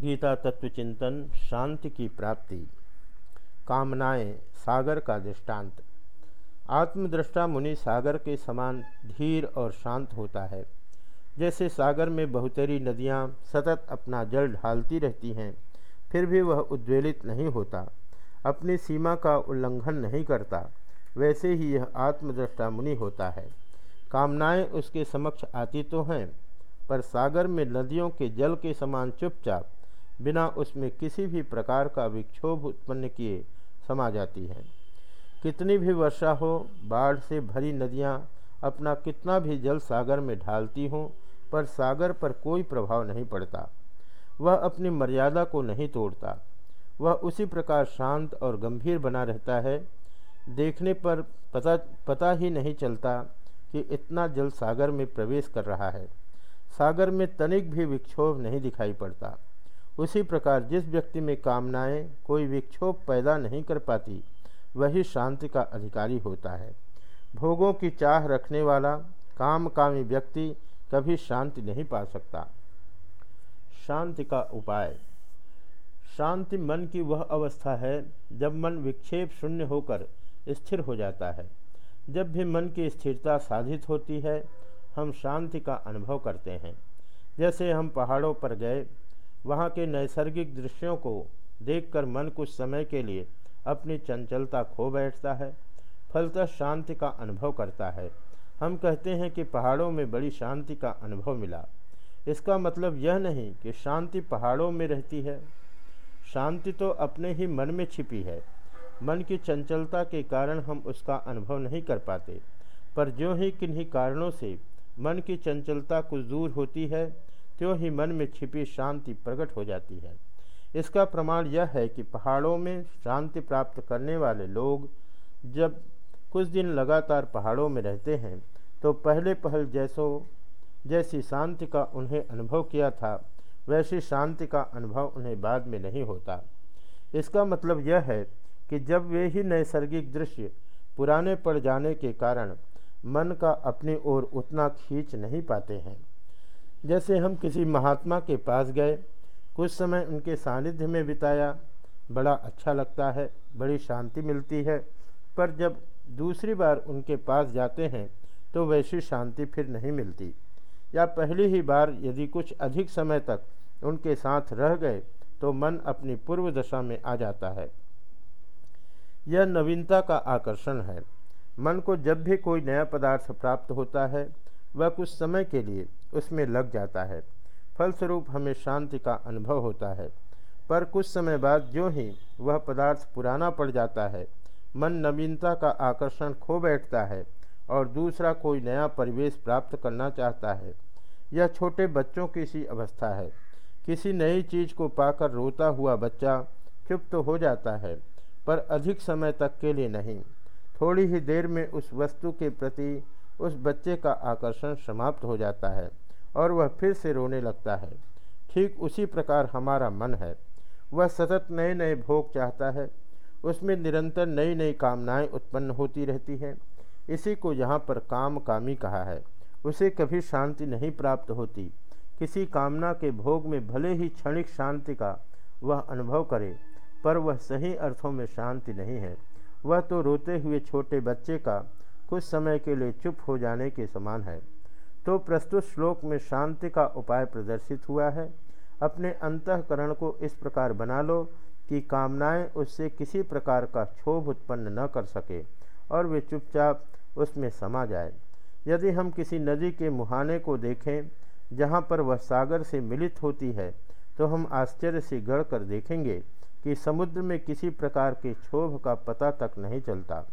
गीता तत्वचिंतन शांति की प्राप्ति, कामनाएँ सागर का दृष्टांत। आत्मदृष्टा मुनि सागर के समान धीर और शांत होता है। जैसे सागर में बहुतेरी नदियाँ सतत अपना जल ढालती रहती हैं, फिर भी वह उद्वेलित नहीं होता, अपनी सीमा का उल्लंघन नहीं करता, वैसे ही यह आत्मदृष्टा मुनि होता है। कामनाएँ उसके समक्ष आती तो हैं, पर सागर में नदियों के जल के समान चुपचाप बिना उसमें किसी भी प्रकार का विक्षोभ उत्पन्न किए समा जाती है। कितनी भी वर्षा हो, बाढ़ से भरी नदियाँ अपना कितना भी जल सागर में ढालती हों, पर सागर पर कोई प्रभाव नहीं पड़ता। वह अपनी मर्यादा को नहीं तोड़ता। वह उसी प्रकार शांत और गंभीर बना रहता है। देखने पर पता पता ही नहीं चलता कि इतना जल सागर में प्रवेश कर रहा है। सागर में तनिक भी विक्षोभ नहीं दिखाई पड़ता। उसी प्रकार जिस व्यक्ति में कामनाएँ कोई विक्षोभ पैदा नहीं कर पाती, वही शांति का अधिकारी होता है। भोगों की चाह रखने वाला काम कामी व्यक्ति कभी शांति नहीं पा सकता। शांति का उपाय। शांति मन की वह अवस्था है जब मन विक्षेप शून्य होकर स्थिर हो जाता है। जब भी मन की स्थिरता साधित होती है, हम शांति का अनुभव करते हैं। जैसे हम पहाड़ों पर गए वहाँ के नैसर्गिक दृश्यों को देखकर मन कुछ समय के लिए अपनी चंचलता खो बैठता है, फलतः शांति का अनुभव करता है। हम कहते हैं कि पहाड़ों में बड़ी शांति का अनुभव मिला। इसका मतलब यह नहीं कि शांति पहाड़ों में रहती है। शांति तो अपने ही मन में छिपी है। मन की चंचलता के कारण हम उसका अनुभव नहीं कर पाते। पर जो ही किन्हीं कारणों से मन की चंचलता कुछ दूर होती है त्यों ही मन में छिपी शांति प्रकट हो जाती है। इसका प्रमाण यह है कि पहाड़ों में शांति प्राप्त करने वाले लोग जब कुछ दिन लगातार पहाड़ों में रहते हैं तो पहले पहल जैसो, जैसी शांति का उन्हें अनुभव किया था, वैसी शांति का अनुभव उन्हें बाद में नहीं होता। इसका मतलब यह है कि जब वे ही नैसर्गिक दृश्य पुराने पड़ जाने के कारण मन का अपनी ओर उतना खींच नहीं पाते हैं। जैसे हम किसी महात्मा के पास गए, कुछ समय उनके सानिध्य में बिताया। बड़ा अच्छा लगता है, बड़ी शांति मिलती है। पर जब दूसरी बार उनके पास जाते हैं तो वैसी शांति फिर नहीं मिलती। या पहली ही बार यदि कुछ अधिक समय तक उनके साथ रह गए तो मन अपनी पूर्व दशा में आ जाता है। यह नवीनता का आकर्षण है। मन को जब भी कोई नया पदार्थ प्राप्त होता है वह कुछ समय के लिए उसमें लग जाता है। फलस्वरूप हमें शांति का अनुभव होता है। पर कुछ समय बाद जो ही वह पदार्थ पुराना पड़ जाता है, मन नवीनता का आकर्षण खो बैठता है और दूसरा कोई नया परिवेश प्राप्त करना चाहता है। यह छोटे बच्चों की सी अवस्था है। किसी नई चीज़ को पाकर रोता हुआ बच्चा चुप तो हो जाता है, पर अधिक समय तक के लिए नहीं। थोड़ी ही देर में उस वस्तु के प्रति उस बच्चे का आकर्षण समाप्त हो जाता है और वह फिर से रोने लगता है। ठीक उसी प्रकार हमारा मन है। वह सतत नए नए भोग चाहता है। उसमें निरंतर नई नई कामनाएँ उत्पन्न होती रहती हैं। इसी को यहाँ पर काम कामी कहा है। उसे कभी शांति नहीं प्राप्त होती। किसी कामना के भोग में भले ही क्षणिक शांति का वह अनुभव करे, पर वह सही अर्थों में शांति नहीं है। वह तो रोते हुए छोटे बच्चे का कुछ समय के लिए चुप हो जाने के समान है। तो प्रस्तुत श्लोक में शांति का उपाय प्रदर्शित हुआ है। अपने अंतकरण को इस प्रकार बना लो कि कामनाएँ उससे किसी प्रकार का क्षोभ उत्पन्न न कर सके और वे चुपचाप उसमें समा जाए। यदि हम किसी नदी के मुहाने को देखें, जहाँ पर वह सागर से मिलित होती है तो हम आश्चर्य से गढ़ कर देखेंगे कि समुद्र में किसी प्रकार के क्षोभ का पता तक नहीं चलता।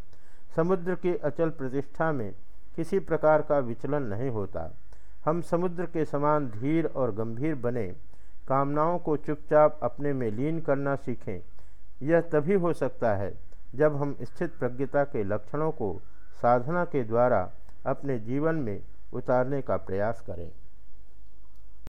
समुद्र की अचल प्रतिष्ठा में किसी प्रकार का विचलन नहीं होता। हम समुद्र के समान धीर और गंभीर बने, कामनाओं को चुपचाप अपने में लीन करना सीखें। यह तभी हो सकता है जब हम स्थित प्रज्ञता के लक्षणों को साधना के द्वारा अपने जीवन में उतारने का प्रयास करें।